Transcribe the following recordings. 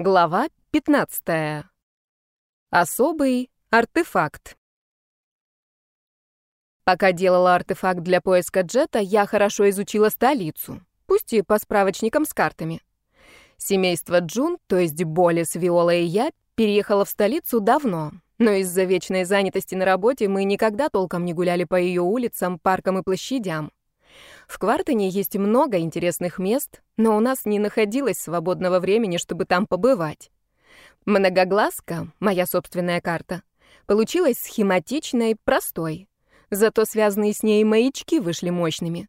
Глава 15. Особый артефакт. Пока делала артефакт для поиска джета, я хорошо изучила столицу, пусть и по справочникам с картами. Семейство Джун, то есть Болис, Виола и я, переехало в столицу давно, но из-за вечной занятости на работе мы никогда толком не гуляли по ее улицам, паркам и площадям. В Квартоне есть много интересных мест, но у нас не находилось свободного времени, чтобы там побывать. Многоглазка, моя собственная карта, получилась схематичной, простой. Зато связанные с ней маячки вышли мощными.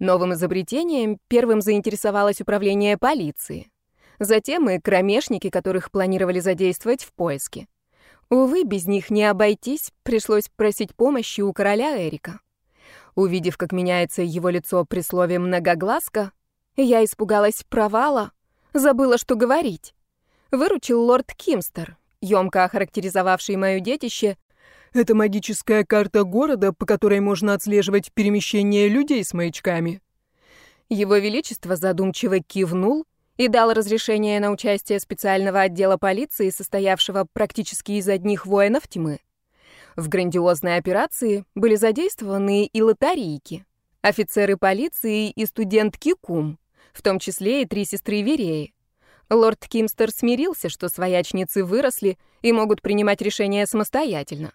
Новым изобретением первым заинтересовалось управление полиции. Затем и кромешники, которых планировали задействовать в поиске. Увы, без них не обойтись, пришлось просить помощи у короля Эрика. Увидев, как меняется его лицо при слове «многоглазка», я испугалась провала, забыла, что говорить. Выручил лорд Кимстер, емко охарактеризовавший мое детище. «Это магическая карта города, по которой можно отслеживать перемещение людей с маячками». Его Величество задумчиво кивнул и дал разрешение на участие специального отдела полиции, состоявшего практически из одних воинов тьмы. В грандиозной операции были задействованы и лотарийки, офицеры полиции и студентки Кум, в том числе и три сестры Вереи. Лорд Кимстер смирился, что своячницы выросли и могут принимать решения самостоятельно.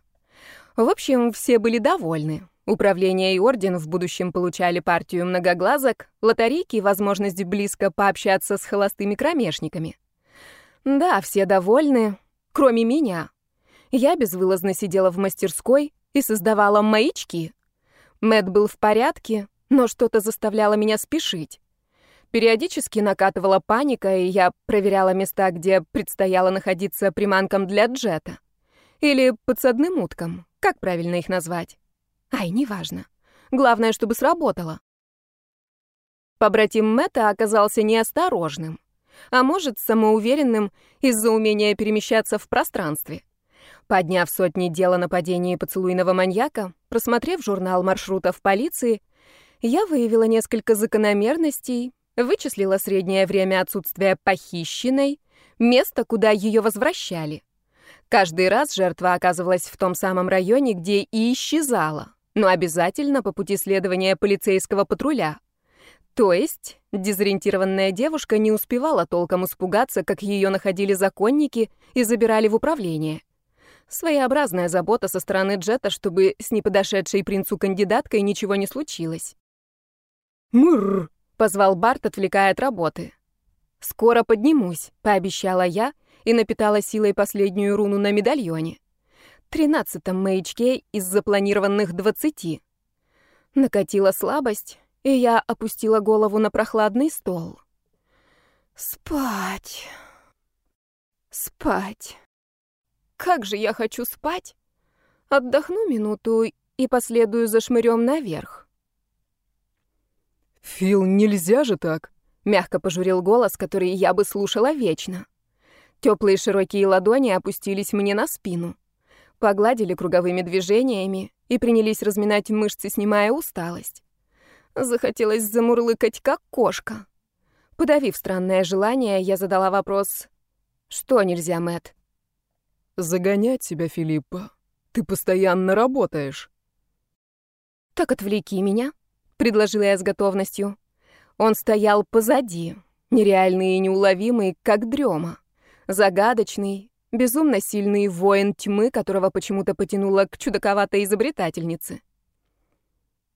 В общем, все были довольны. Управление и орден в будущем получали партию многоглазок, лотерейки — возможность близко пообщаться с холостыми кромешниками. Да, все довольны, кроме меня. Я безвылазно сидела в мастерской и создавала маячки. Мэт был в порядке, но что-то заставляло меня спешить. Периодически накатывала паника, и я проверяла места, где предстояло находиться приманкам для джета. Или подсадным уткам, как правильно их назвать. Ай, неважно. Главное, чтобы сработало. Побратим Мэтта оказался неосторожным, а может, самоуверенным из-за умения перемещаться в пространстве. Подняв сотни дел о нападении поцелуйного маньяка, просмотрев журнал маршрутов полиции, я выявила несколько закономерностей, вычислила среднее время отсутствия похищенной, место, куда ее возвращали. Каждый раз жертва оказывалась в том самом районе, где и исчезала, но обязательно по пути следования полицейского патруля. То есть дезориентированная девушка не успевала толком испугаться, как ее находили законники и забирали в управление. Своеобразная забота со стороны Джета, чтобы с неподошедшей принцу кандидаткой ничего не случилось. «Мурр!» — позвал Барт, отвлекая от работы. «Скоро поднимусь», — пообещала я и напитала силой последнюю руну на медальоне. Тринадцатом маячке из запланированных двадцати. Накатила слабость, и я опустила голову на прохладный стол. Спать. Спать. Как же я хочу спать! Отдохну минуту и последую за шмырем наверх. «Фил, нельзя же так!» — мягко пожурил голос, который я бы слушала вечно. Теплые широкие ладони опустились мне на спину, погладили круговыми движениями и принялись разминать мышцы, снимая усталость. Захотелось замурлыкать, как кошка. Подавив странное желание, я задала вопрос «Что нельзя, Мэт? Загонять себя, Филиппа. Ты постоянно работаешь. Так отвлеки меня, предложила я с готовностью. Он стоял позади, нереальный и неуловимый, как дрема. Загадочный, безумно сильный воин тьмы, которого почему-то потянуло к чудаковатой изобретательнице.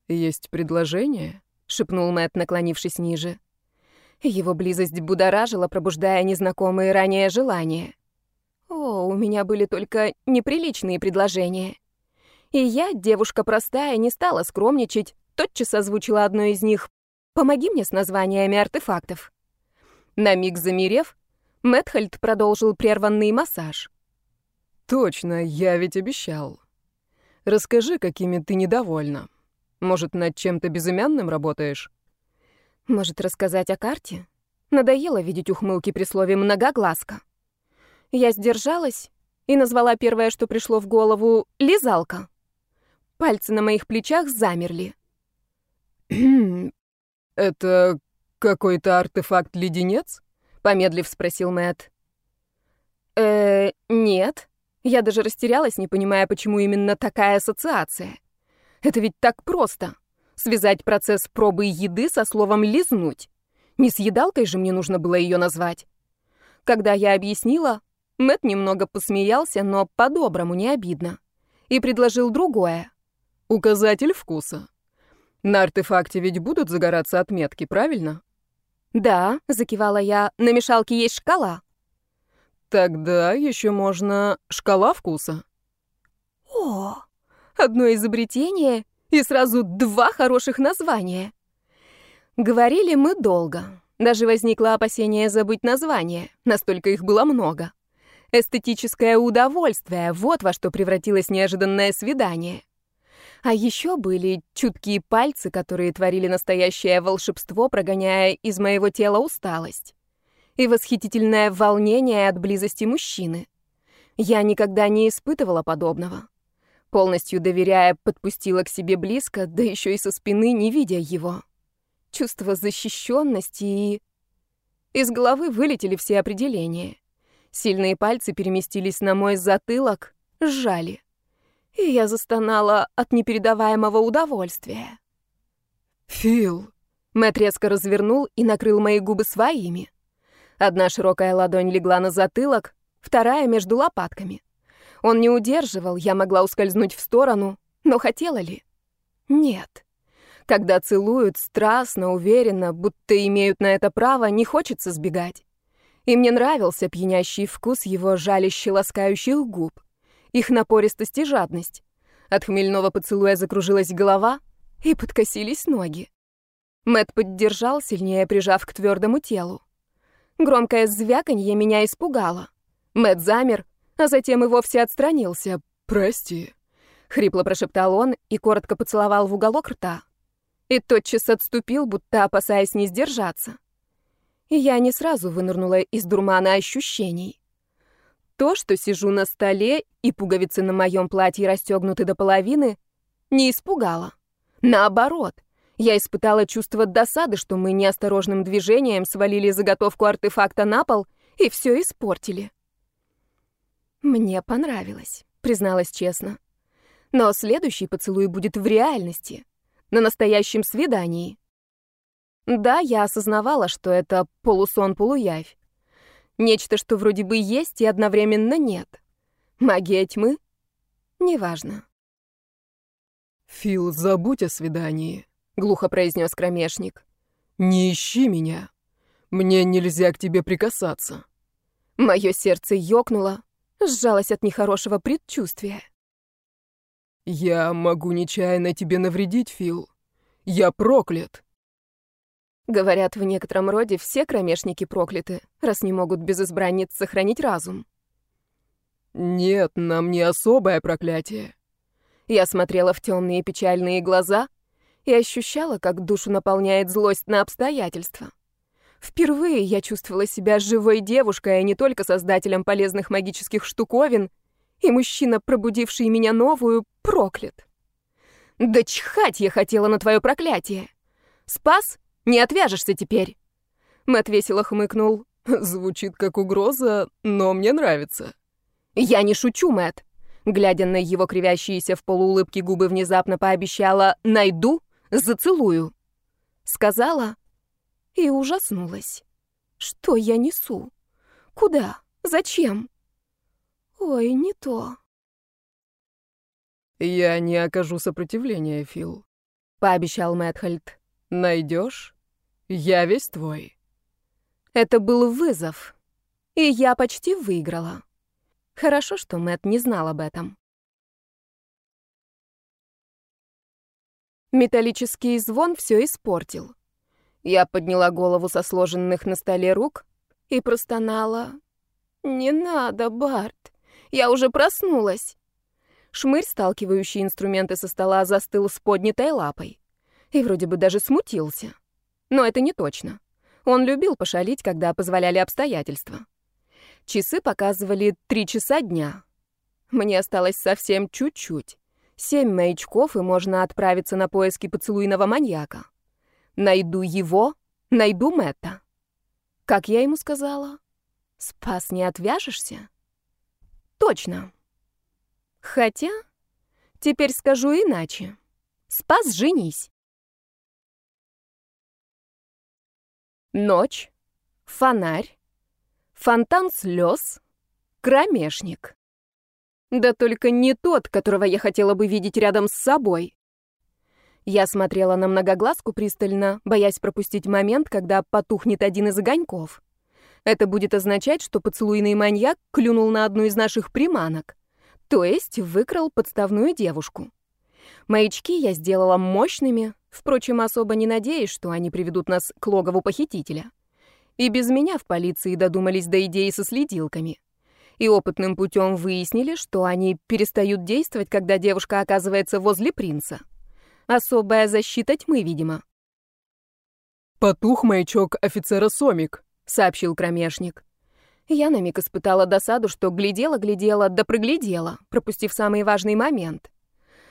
«Есть предложение?» — шепнул Мэтт, наклонившись ниже. Его близость будоражила, пробуждая незнакомые ранее желания. О, у меня были только неприличные предложения. И я, девушка простая, не стала скромничать, тотчас озвучила одно из них. «Помоги мне с названиями артефактов». На миг замерев, Мэтхальд продолжил прерванный массаж. «Точно, я ведь обещал. Расскажи, какими ты недовольна. Может, над чем-то безымянным работаешь?» «Может, рассказать о карте? Надоело видеть ухмылки при слове «многоглазка». Я сдержалась и назвала первое, что пришло в голову, лизалка. Пальцы на моих плечах замерли. «Это какой-то артефакт-леденец?» — помедлив спросил Мэт. э нет. Я даже растерялась, не понимая, почему именно такая ассоциация. Это ведь так просто. Связать процесс пробы еды со словом «лизнуть». Не съедалкой же мне нужно было ее назвать. Когда я объяснила, Мэт немного посмеялся, но по-доброму, не обидно. И предложил другое. Указатель вкуса. На артефакте ведь будут загораться отметки, правильно? Да, закивала я. На мешалке есть шкала. Тогда еще можно шкала вкуса. О, одно изобретение и сразу два хороших названия. Говорили мы долго. Даже возникло опасение забыть название, настолько их было много. Эстетическое удовольствие — вот во что превратилось неожиданное свидание. А еще были чуткие пальцы, которые творили настоящее волшебство, прогоняя из моего тела усталость. И восхитительное волнение от близости мужчины. Я никогда не испытывала подобного. Полностью доверяя, подпустила к себе близко, да еще и со спины, не видя его. Чувство защищенности и... Из головы вылетели все определения. Сильные пальцы переместились на мой затылок, сжали. И я застонала от непередаваемого удовольствия. «Фил!» Мэтт резко развернул и накрыл мои губы своими. Одна широкая ладонь легла на затылок, вторая — между лопатками. Он не удерживал, я могла ускользнуть в сторону, но хотела ли? Нет. Когда целуют страстно, уверенно, будто имеют на это право, не хочется сбегать. И мне нравился пьянящий вкус его жалящих ласкающих губ, их напористость и жадность. От хмельного поцелуя закружилась голова и подкосились ноги. Мэт поддержал, сильнее прижав к твердому телу. Громкое звяканье меня испугало. Мэт замер, а затем и вовсе отстранился. «Прости», — хрипло прошептал он и коротко поцеловал в уголок рта. И тотчас отступил, будто опасаясь не сдержаться и я не сразу вынырнула из дурмана ощущений. То, что сижу на столе и пуговицы на моем платье расстегнуты до половины, не испугало. Наоборот, я испытала чувство досады, что мы неосторожным движением свалили заготовку артефакта на пол и все испортили. Мне понравилось, призналась честно. Но следующий поцелуй будет в реальности, на настоящем свидании. Да, я осознавала, что это полусон-полуявь. Нечто, что вроде бы есть и одновременно нет. Магия тьмы? Неважно. «Фил, забудь о свидании», — глухо произнес кромешник. «Не ищи меня. Мне нельзя к тебе прикасаться». Мое сердце ёкнуло, сжалось от нехорошего предчувствия. «Я могу нечаянно тебе навредить, Фил. Я проклят». Говорят, в некотором роде все кромешники прокляты, раз не могут без избранниц сохранить разум. Нет, нам не особое проклятие. Я смотрела в темные печальные глаза и ощущала, как душу наполняет злость на обстоятельства. Впервые я чувствовала себя живой девушкой, а не только создателем полезных магических штуковин, и мужчина, пробудивший меня новую, проклят. Да чхать я хотела на твое проклятие. Спас не отвяжешься теперь!» Мэтт весело хмыкнул. «Звучит как угроза, но мне нравится». «Я не шучу, Мэтт!» Глядя на его кривящиеся в полуулыбке губы, внезапно пообещала «найду, зацелую». Сказала и ужаснулась. «Что я несу? Куда? Зачем?» «Ой, не то». «Я не окажу сопротивления, Фил», — пообещал Мэтхальд. «Найдешь?» Я весь твой. Это был вызов, и я почти выиграла. Хорошо, что Мэт не знал об этом. Металлический звон все испортил. Я подняла голову со сложенных на столе рук и простонала. «Не надо, Барт, я уже проснулась». Шмырь, сталкивающий инструменты со стола, застыл с поднятой лапой. И вроде бы даже смутился. Но это не точно. Он любил пошалить, когда позволяли обстоятельства. Часы показывали три часа дня. Мне осталось совсем чуть-чуть. Семь маячков, и можно отправиться на поиски поцелуйного маньяка. Найду его, найду Мэтта. Как я ему сказала? Спас, не отвяжешься? Точно. Хотя, теперь скажу иначе. Спас, женись. Ночь, фонарь, фонтан слез, кромешник. Да только не тот, которого я хотела бы видеть рядом с собой. Я смотрела на многоглазку пристально, боясь пропустить момент, когда потухнет один из огоньков. Это будет означать, что поцелуйный маньяк клюнул на одну из наших приманок, то есть выкрал подставную девушку. Маячки я сделала мощными, впрочем, особо не надеясь, что они приведут нас к логову похитителя. И без меня в полиции додумались до идеи со следилками. И опытным путем выяснили, что они перестают действовать, когда девушка оказывается возле принца. Особая защита тьмы, видимо. «Потух маячок офицера Сомик», — сообщил кромешник. Я на миг испытала досаду, что глядела-глядела, да проглядела, пропустив самый важный момент.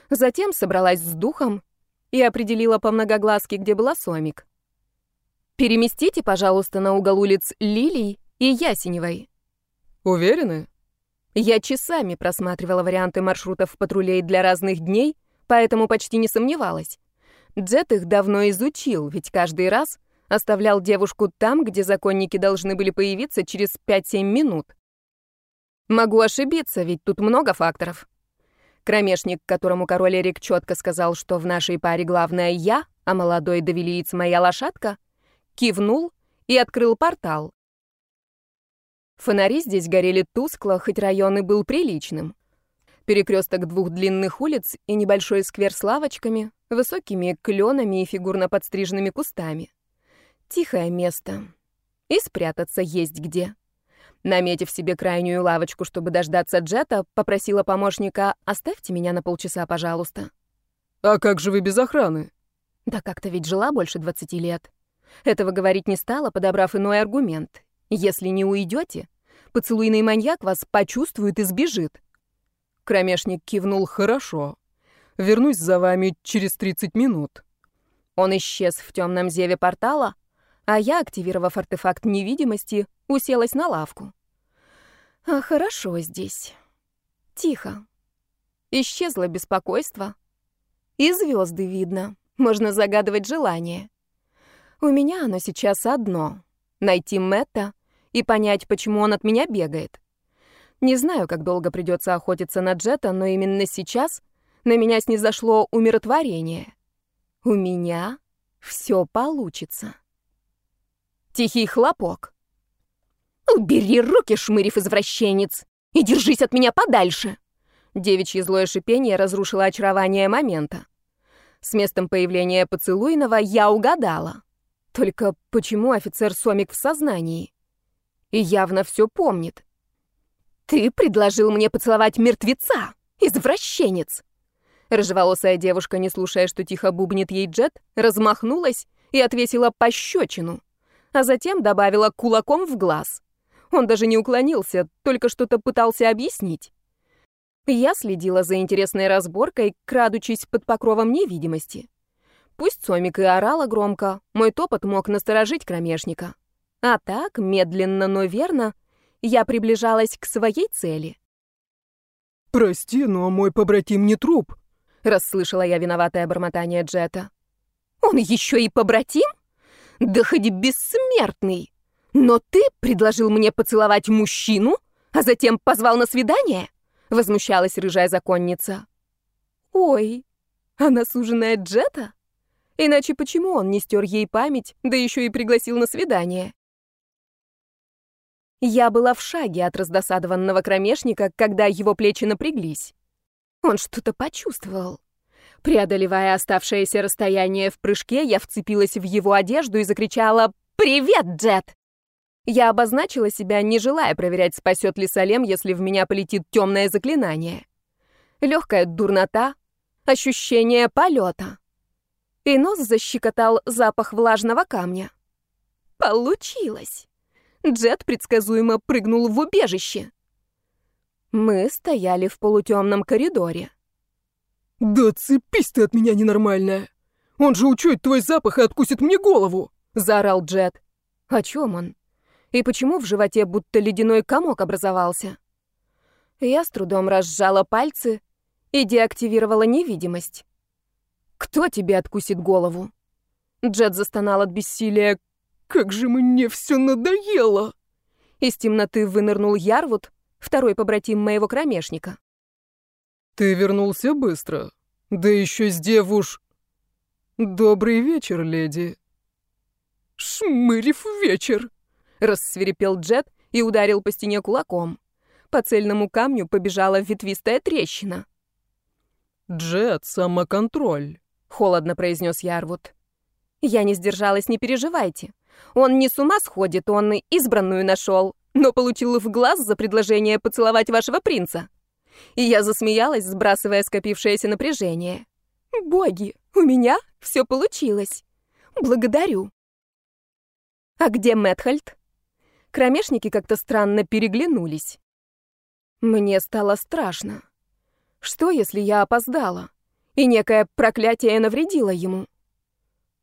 Затем собралась с духом и определила по многоглазке, где была Сомик. «Переместите, пожалуйста, на угол улиц Лилий и Ясеневой». «Уверены?» Я часами просматривала варианты маршрутов патрулей для разных дней поэтому почти не сомневалась. Джет их давно изучил, ведь каждый раз оставлял девушку там, где законники должны были появиться через 5-7 минут. Могу ошибиться, ведь тут много факторов. Кромешник, которому король Эрик четко сказал, что в нашей паре главное я, а молодой довелиец моя лошадка, кивнул и открыл портал. Фонари здесь горели тускло, хоть район и был приличным. Перекресток двух длинных улиц и небольшой сквер с лавочками, высокими кленами и фигурно подстриженными кустами. Тихое место. И спрятаться есть где. Наметив себе крайнюю лавочку, чтобы дождаться Джета, попросила помощника «Оставьте меня на полчаса, пожалуйста». «А как же вы без охраны?» Да как-то ведь жила больше 20 лет. Этого говорить не стала, подобрав иной аргумент. Если не уйдете, поцелуйный маньяк вас почувствует и сбежит. Кромешник кивнул «Хорошо. Вернусь за вами через 30 минут». Он исчез в темном зеве портала, а я, активировав артефакт невидимости, уселась на лавку. А хорошо здесь. Тихо. Исчезло беспокойство. И звезды видно. Можно загадывать желание. У меня оно сейчас одно — найти Мэтта и понять, почему он от меня бегает. Не знаю, как долго придется охотиться на Джета, но именно сейчас на меня снизошло умиротворение. У меня все получится. Тихий хлопок. «Убери руки, шмырив извращенец, и держись от меня подальше!» Девичье злое шипение разрушило очарование момента. С местом появления поцелуйного я угадала. Только почему офицер Сомик в сознании? И явно все помнит. «Ты предложил мне поцеловать мертвеца, извращенец!» Рыжеволосая девушка, не слушая, что тихо бубнит ей Джет, размахнулась и отвесила пощечину, а затем добавила кулаком в глаз. Он даже не уклонился, только что-то пытался объяснить. Я следила за интересной разборкой, крадучись под покровом невидимости. Пусть Сомик и орала громко, мой топот мог насторожить кромешника. А так, медленно, но верно, я приближалась к своей цели. «Прости, но мой побратим не труп», — расслышала я виноватое бормотание Джета. «Он еще и побратим? Да хоть бессмертный! Но ты предложил мне поцеловать мужчину, а затем позвал на свидание?» — возмущалась рыжая законница. «Ой, она суженая Джета? Иначе почему он не стер ей память, да еще и пригласил на свидание?» Я была в шаге от раздосадованного кромешника, когда его плечи напряглись. Он что-то почувствовал. Преодолевая оставшееся расстояние в прыжке, я вцепилась в его одежду и закричала «Привет, Джет!». Я обозначила себя, не желая проверять, спасет ли Салем, если в меня полетит темное заклинание. Легкая дурнота, ощущение полета. И нос защекотал запах влажного камня. Получилось. Джет предсказуемо прыгнул в убежище. Мы стояли в полутемном коридоре. «Да цепись ты от меня, ненормальная! Он же учует твой запах и откусит мне голову!» — заорал Джет. «О чем он? И почему в животе будто ледяной комок образовался?» Я с трудом разжала пальцы и деактивировала невидимость. «Кто тебе откусит голову?» Джет застонал от бессилия. «Как же мне все надоело!» Из темноты вынырнул Ярвуд, второй побратим моего кромешника. «Ты вернулся быстро. Да еще с девуш...» «Добрый вечер, леди». «Шмырев вечер!» — рассверепел Джет и ударил по стене кулаком. По цельному камню побежала ветвистая трещина. «Джет, самоконтроль», — холодно произнес Ярвуд. Я не сдержалась, не переживайте. Он не с ума сходит, он избранную нашел, но получил в глаз за предложение поцеловать вашего принца. И я засмеялась, сбрасывая скопившееся напряжение. Боги, у меня все получилось. Благодарю. А где Мэтхальд? Кромешники как-то странно переглянулись. Мне стало страшно. Что, если я опоздала, и некое проклятие навредило ему?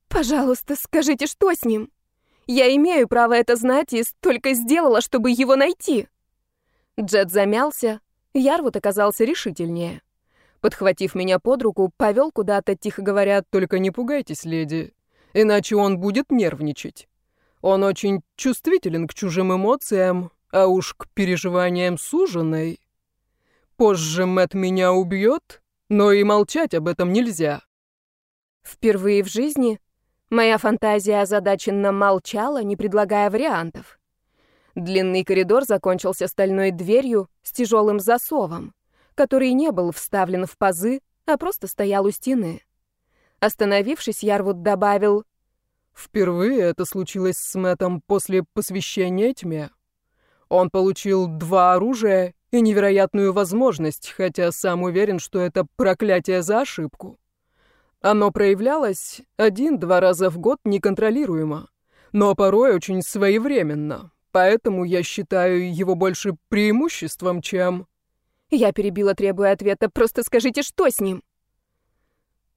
Пожалуйста, скажите, что с ним? Я имею право это знать и столько сделала, чтобы его найти. Джет замялся, Ярвуд оказался решительнее. Подхватив меня под руку, повел куда-то, тихо говоря, «Только не пугайтесь, леди, иначе он будет нервничать. Он очень чувствителен к чужим эмоциям, а уж к переживаниям суженой. Позже Мэт меня убьет, но и молчать об этом нельзя». Впервые в жизни Моя фантазия озадаченно молчала, не предлагая вариантов. Длинный коридор закончился стальной дверью с тяжелым засовом, который не был вставлен в пазы, а просто стоял у стены. Остановившись, Ярвуд добавил, «Впервые это случилось с Мэттом после посвящения тьме. Он получил два оружия и невероятную возможность, хотя сам уверен, что это проклятие за ошибку. Оно проявлялось один-два раза в год неконтролируемо, но порой очень своевременно, поэтому я считаю его больше преимуществом, чем... Я перебила, требуя ответа. Просто скажите, что с ним?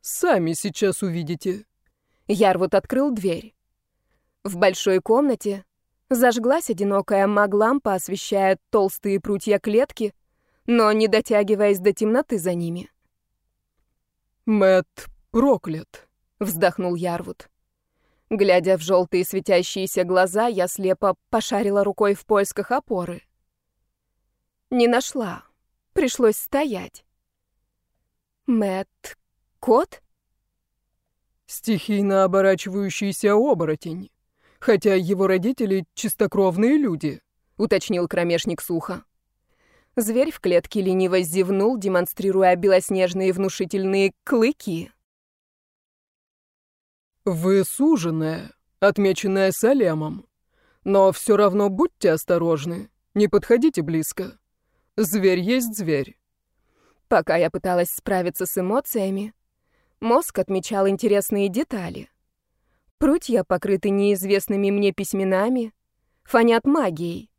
Сами сейчас увидите. Ярвуд открыл дверь. В большой комнате зажглась одинокая маглампа, освещая толстые прутья клетки, но не дотягиваясь до темноты за ними. Мэт проклят!» — вздохнул Ярвуд. Глядя в желтые светящиеся глаза, я слепо пошарила рукой в поисках опоры. Не нашла. Пришлось стоять. Мэт, кот? Стихийно оборачивающийся оборотень. Хотя его родители — чистокровные люди, — уточнил кромешник сухо. Зверь в клетке лениво зевнул, демонстрируя белоснежные внушительные клыки. «Вы суженая, отмеченная Салемом. Но все равно будьте осторожны, не подходите близко. Зверь есть зверь». Пока я пыталась справиться с эмоциями, мозг отмечал интересные детали. Прутья покрыты неизвестными мне письменами, фонят магией.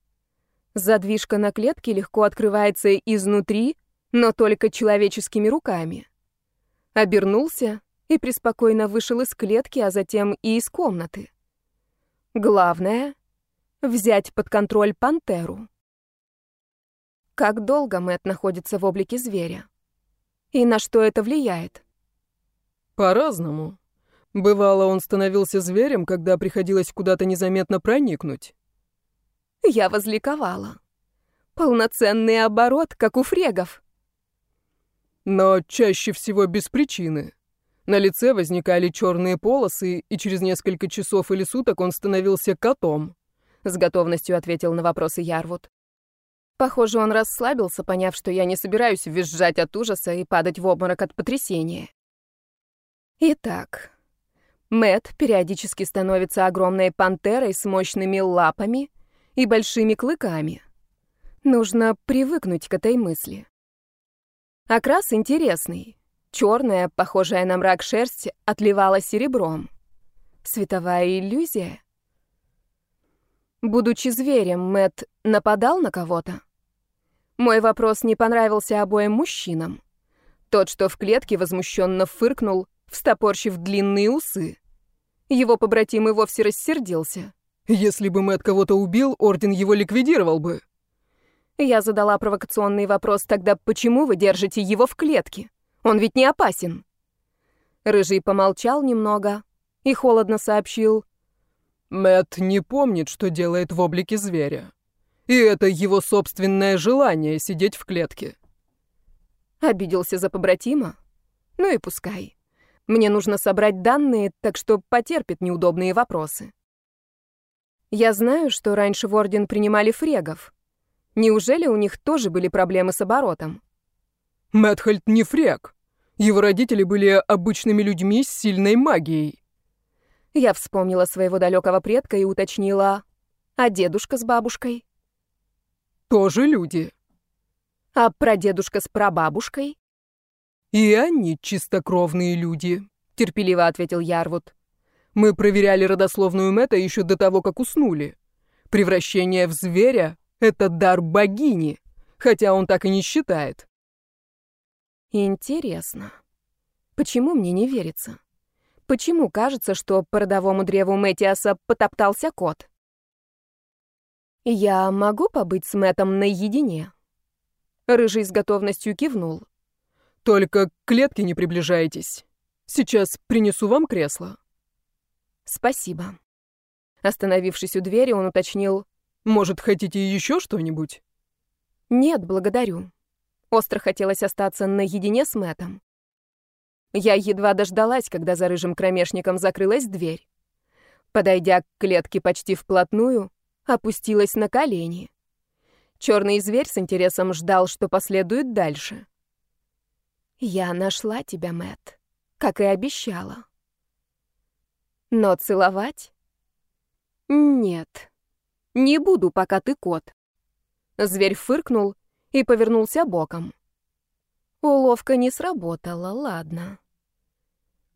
Задвижка на клетке легко открывается изнутри, но только человеческими руками. Обернулся и преспокойно вышел из клетки, а затем и из комнаты. Главное — взять под контроль пантеру. Как долго Мэт находится в облике зверя? И на что это влияет? По-разному. Бывало, он становился зверем, когда приходилось куда-то незаметно проникнуть. Я возликовала. Полноценный оборот, как у фрегов. Но чаще всего без причины. На лице возникали черные полосы, и через несколько часов или суток он становился котом. С готовностью ответил на вопросы Ярвуд. Похоже, он расслабился, поняв, что я не собираюсь визжать от ужаса и падать в обморок от потрясения. Итак, Мэт периодически становится огромной пантерой с мощными лапами и большими клыками. Нужно привыкнуть к этой мысли. Окрас интересный. Черная, похожая на мрак шерсть, отливала серебром. Световая иллюзия. Будучи зверем, Мэт нападал на кого-то? Мой вопрос не понравился обоим мужчинам. Тот, что в клетке, возмущенно фыркнул, встопорщив длинные усы. Его побратим и вовсе рассердился. «Если бы Мэт кого-то убил, Орден его ликвидировал бы». Я задала провокационный вопрос, тогда почему вы держите его в клетке? Он ведь не опасен. Рыжий помолчал немного и холодно сообщил. Мэт не помнит, что делает в облике зверя. И это его собственное желание сидеть в клетке. Обиделся за побратима? Ну и пускай. Мне нужно собрать данные, так что потерпит неудобные вопросы. Я знаю, что раньше в Орден принимали фрегов. Неужели у них тоже были проблемы с оборотом? Мэтхальд не фрег. Его родители были обычными людьми с сильной магией. Я вспомнила своего далекого предка и уточнила, а дедушка с бабушкой? Тоже люди. А прадедушка с прабабушкой? И они чистокровные люди, терпеливо ответил Ярвуд. Мы проверяли родословную Мэтта еще до того, как уснули. Превращение в зверя — это дар богини, хотя он так и не считает. Интересно, почему мне не верится? Почему кажется, что по родовому древу Мэтиаса потоптался кот? Я могу побыть с Мэтом наедине? Рыжий с готовностью кивнул. Только к клетке не приближайтесь. Сейчас принесу вам кресло. Спасибо. Остановившись у двери, он уточнил. Может, хотите еще что-нибудь? Нет, благодарю. Остро хотелось остаться наедине с Мэтом. Я едва дождалась, когда за рыжим кромешником закрылась дверь. Подойдя к клетке почти вплотную, опустилась на колени. Черный зверь с интересом ждал, что последует дальше. Я нашла тебя, Мэт, как и обещала. Но целовать? Нет. Не буду, пока ты кот. Зверь фыркнул и повернулся боком. Уловка не сработала, ладно.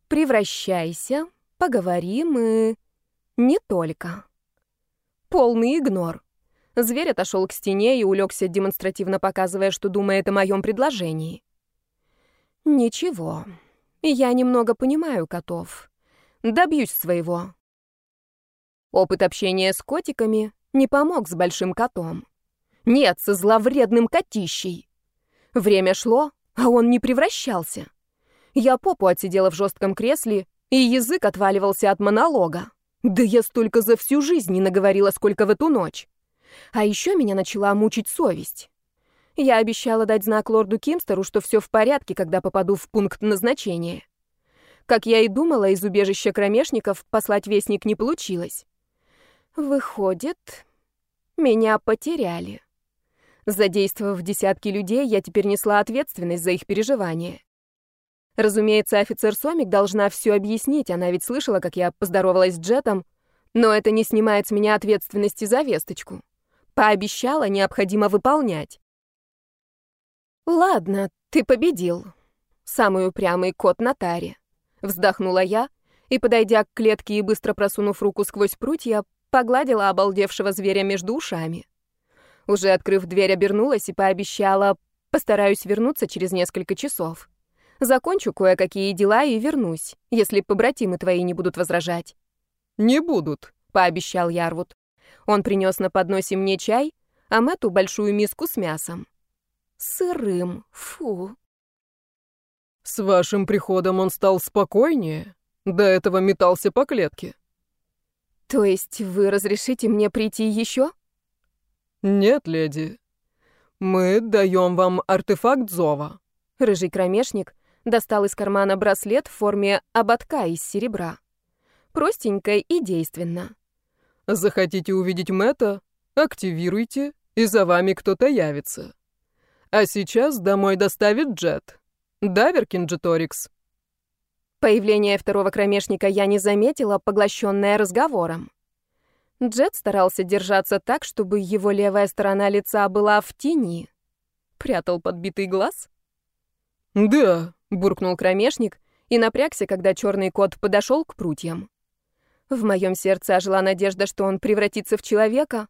Превращайся, поговорим и... Не только. Полный игнор. Зверь отошел к стене и улегся, демонстративно показывая, что думает о моем предложении. Ничего, я немного понимаю котов. Добьюсь своего. Опыт общения с котиками не помог с большим котом. Нет, со зловредным котищей. Время шло, а он не превращался. Я попу отсидела в жестком кресле, и язык отваливался от монолога. Да я столько за всю жизнь не наговорила, сколько в эту ночь. А еще меня начала мучить совесть. Я обещала дать знак лорду Кимстеру, что все в порядке, когда попаду в пункт назначения. Как я и думала, из убежища кромешников послать вестник не получилось. Выходит, меня потеряли. Задействовав десятки людей, я теперь несла ответственность за их переживания. Разумеется, офицер Сомик должна все объяснить, она ведь слышала, как я поздоровалась с Джетом, но это не снимает с меня ответственности за весточку. Пообещала, необходимо выполнять. «Ладно, ты победил. Самый упрямый кот на таре», — вздохнула я и, подойдя к клетке и быстро просунув руку сквозь прутья, погладила обалдевшего зверя между ушами. Уже открыв дверь, обернулась и пообещала, постараюсь вернуться через несколько часов. Закончу кое-какие дела и вернусь, если побратимы твои не будут возражать. «Не будут», — пообещал Ярвуд. Он принес на подносе мне чай, а Мэтту большую миску с мясом. Сырым, фу. «С вашим приходом он стал спокойнее? До этого метался по клетке». «То есть вы разрешите мне прийти еще?» «Нет, леди. Мы даем вам артефакт зова». Рыжий кромешник достал из кармана браслет в форме ободка из серебра. Простенько и действенно. Захотите увидеть Мэтта? Активируйте, и за вами кто-то явится. А сейчас домой доставит Джет. Да, Веркинджиторикс? Появление второго кромешника я не заметила, поглощенная разговором. Джет старался держаться так, чтобы его левая сторона лица была в тени. Прятал подбитый глаз? «Да», буркнул кромешник и напрягся, когда черный кот подошел к прутьям. В моем сердце ожила надежда, что он превратится в человека.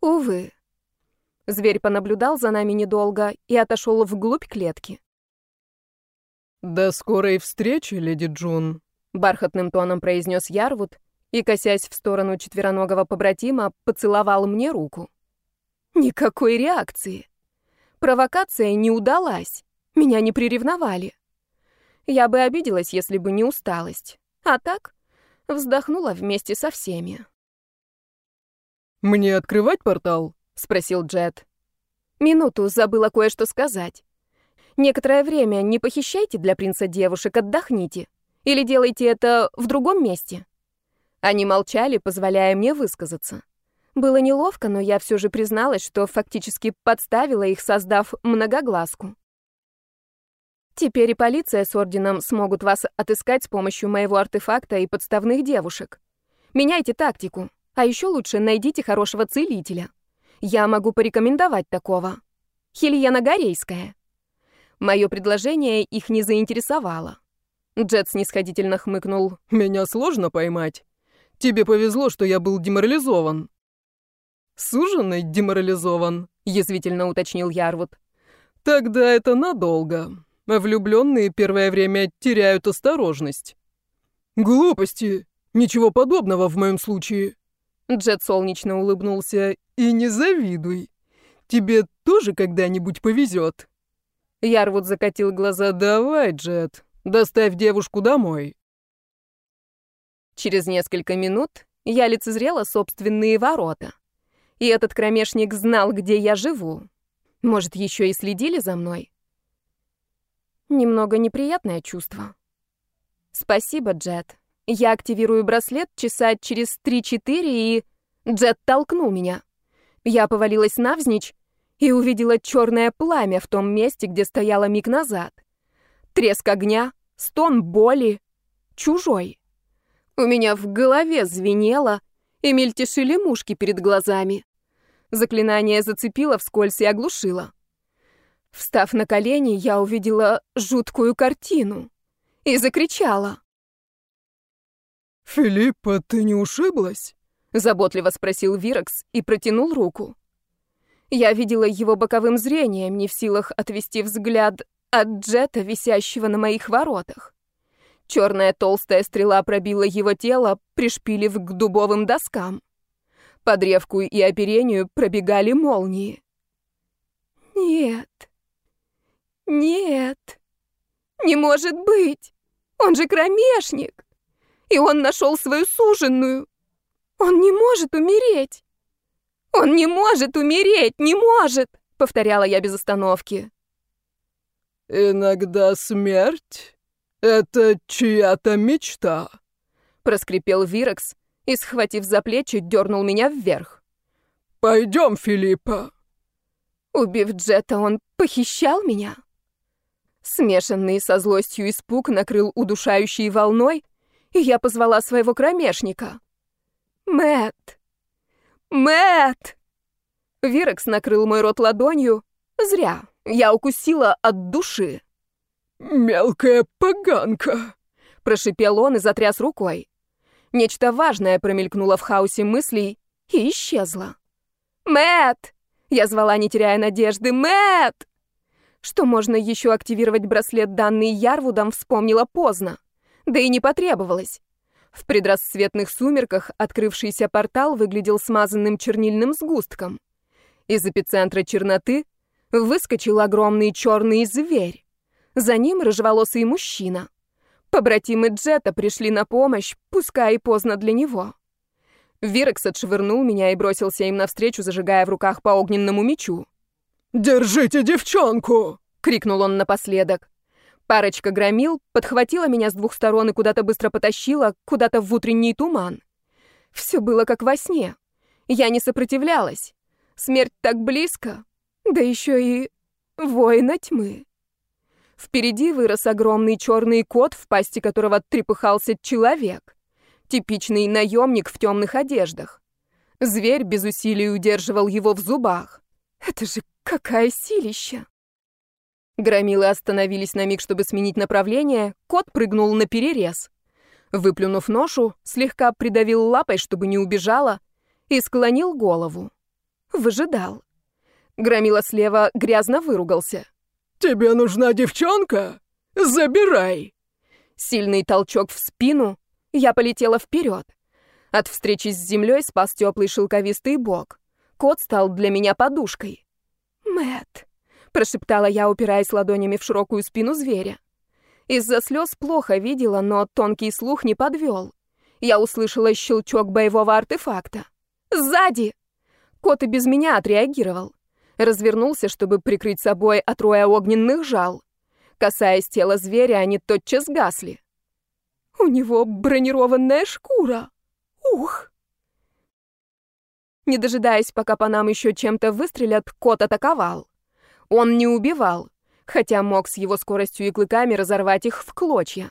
Увы. Зверь понаблюдал за нами недолго и отошел вглубь клетки. «До скорой встречи, леди Джун», — бархатным тоном произнес Ярвуд и, косясь в сторону четвероногого побратима, поцеловал мне руку. Никакой реакции. Провокация не удалась. Меня не приревновали. Я бы обиделась, если бы не усталость. А так вздохнула вместе со всеми. «Мне открывать портал?» — спросил Джет. Минуту забыла кое-что сказать. Некоторое время не похищайте для принца девушек, отдохните. Или делайте это в другом месте. Они молчали, позволяя мне высказаться. Было неловко, но я все же призналась, что фактически подставила их, создав многоглазку. Теперь и полиция с орденом смогут вас отыскать с помощью моего артефакта и подставных девушек. Меняйте тактику, а еще лучше найдите хорошего целителя. Я могу порекомендовать такого. Хельена Горейская. Мое предложение их не заинтересовало. Джет снисходительно хмыкнул. «Меня сложно поймать. Тебе повезло, что я был деморализован». «Суженый деморализован», — язвительно уточнил Ярвуд. «Тогда это надолго. Влюбленные первое время теряют осторожность». «Глупости! Ничего подобного в моем случае!» Джет солнечно улыбнулся. «И не завидуй. Тебе тоже когда-нибудь повезет». Ярвуд закатил глаза. «Давай, Джет, доставь девушку домой». Через несколько минут я лицезрела собственные ворота. И этот кромешник знал, где я живу. Может, еще и следили за мной? Немного неприятное чувство. Спасибо, Джет. Я активирую браслет часа через 3-4 и... Джет толкнул меня. Я повалилась навзничь и увидела черное пламя в том месте, где стояла миг назад. Треск огня, стон боли, чужой. У меня в голове звенело, и мельтешили мушки перед глазами. Заклинание зацепило вскользь и оглушило. Встав на колени, я увидела жуткую картину и закричала. «Филиппа, ты не ушиблась?» — заботливо спросил Виракс и протянул руку. Я видела его боковым зрением, не в силах отвести взгляд от джета, висящего на моих воротах. Черная толстая стрела пробила его тело, пришпилив к дубовым доскам. По древку и оперению пробегали молнии. Нет. Нет. Не может быть. Он же кромешник. И он нашел свою суженную. Он не может умереть. Он не может умереть, не может, повторяла я без остановки. Иногда смерть «Это чья-то мечта», — проскрипел Вирекс и, схватив за плечи, дернул меня вверх. «Пойдем, Филиппа». Убив Джета, он похищал меня? Смешанный со злостью испуг накрыл удушающей волной, и я позвала своего кромешника. Мэт! Мэт! Вирекс накрыл мой рот ладонью. Зря. Я укусила от души. «Мелкая поганка!» — прошипел он и затряс рукой. Нечто важное промелькнуло в хаосе мыслей и исчезло. Мэт! Я звала, не теряя надежды. Мэт! Что можно еще активировать браслет, данный Ярвудом, вспомнила поздно. Да и не потребовалось. В предрассветных сумерках открывшийся портал выглядел смазанным чернильным сгустком. Из эпицентра черноты выскочил огромный черный зверь. За ним рыжеволосый мужчина. Побратимы Джета пришли на помощь, пускай и поздно для него. Вирекс отшвырнул меня и бросился им навстречу, зажигая в руках по огненному мечу. «Держите девчонку!» — крикнул он напоследок. Парочка громил, подхватила меня с двух сторон и куда-то быстро потащила, куда-то в утренний туман. Все было как во сне. Я не сопротивлялась. Смерть так близко, да еще и воина тьмы. Впереди вырос огромный черный кот, в пасти которого трепыхался человек. Типичный наемник в темных одеждах. Зверь без усилий удерживал его в зубах. Это же какая силища! Громилы остановились на миг, чтобы сменить направление. Кот прыгнул на перерез. Выплюнув ношу, слегка придавил лапой, чтобы не убежала, и склонил голову. Выжидал. Громила слева грязно выругался. «Тебе нужна девчонка? Забирай!» Сильный толчок в спину, я полетела вперед. От встречи с землей спас теплый шелковистый бок. Кот стал для меня подушкой. Мэт, прошептала я, упираясь ладонями в широкую спину зверя. Из-за слез плохо видела, но тонкий слух не подвел. Я услышала щелчок боевого артефакта. «Сзади!» Кот и без меня отреагировал. Развернулся, чтобы прикрыть собой от роя огненных жал. Касаясь тела зверя, они тотчас гасли. «У него бронированная шкура! Ух!» Не дожидаясь, пока по нам еще чем-то выстрелят, кот атаковал. Он не убивал, хотя мог с его скоростью и клыками разорвать их в клочья.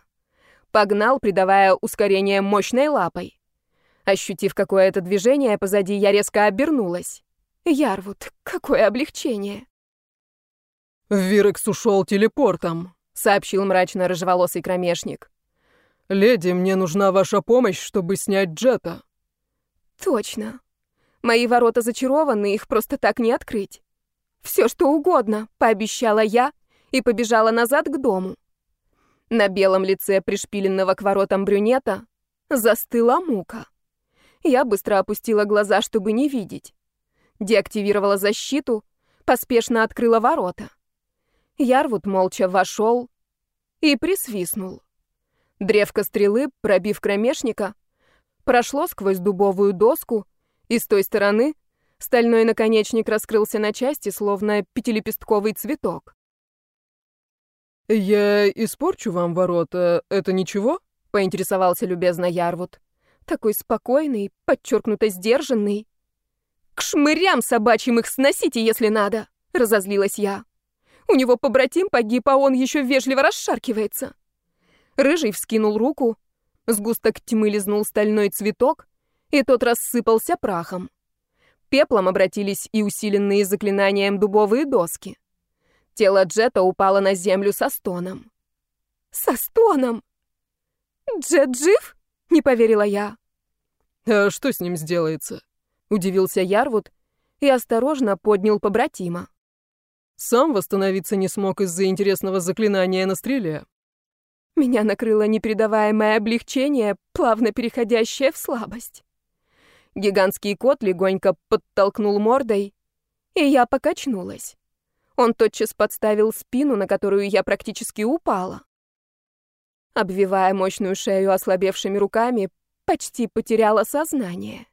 Погнал, придавая ускорение мощной лапой. Ощутив какое-то движение позади, я резко обернулась. Ярвуд, какое облегчение. «Вирекс ушел телепортом», — сообщил мрачно рыжеволосый кромешник. «Леди, мне нужна ваша помощь, чтобы снять Джета». «Точно. Мои ворота зачарованы, их просто так не открыть. Все что угодно, пообещала я и побежала назад к дому. На белом лице пришпиленного к воротам брюнета застыла мука. Я быстро опустила глаза, чтобы не видеть. Деактивировала защиту, поспешно открыла ворота. Ярвуд молча вошел и присвистнул. Древко стрелы, пробив кромешника, прошло сквозь дубовую доску, и с той стороны Стальной наконечник раскрылся на части, словно пятилепестковый цветок. «Я испорчу вам ворота, это ничего?» — поинтересовался любезно Ярвуд. Такой спокойный, подчеркнуто сдержанный. «К шмырям собачьим их сносите, если надо!» — разозлилась я. «У него побратим погиб, а он еще вежливо расшаркивается». Рыжий вскинул руку, сгусток тьмы лизнул стальной цветок, и тот рассыпался прахом. Пеплом обратились и усиленные заклинанием дубовые доски. Тело Джета упало на землю со стоном. «Со стоном? Джет жив?» — не поверила я. «А что с ним сделается?» — удивился Ярвуд и осторожно поднял побратима. «Сам восстановиться не смог из-за интересного заклинания на стреле». Меня накрыло непередаваемое облегчение, плавно переходящее в слабость. Гигантский кот легонько подтолкнул мордой, и я покачнулась. Он тотчас подставил спину, на которую я практически упала. Обвивая мощную шею ослабевшими руками, почти потеряла сознание.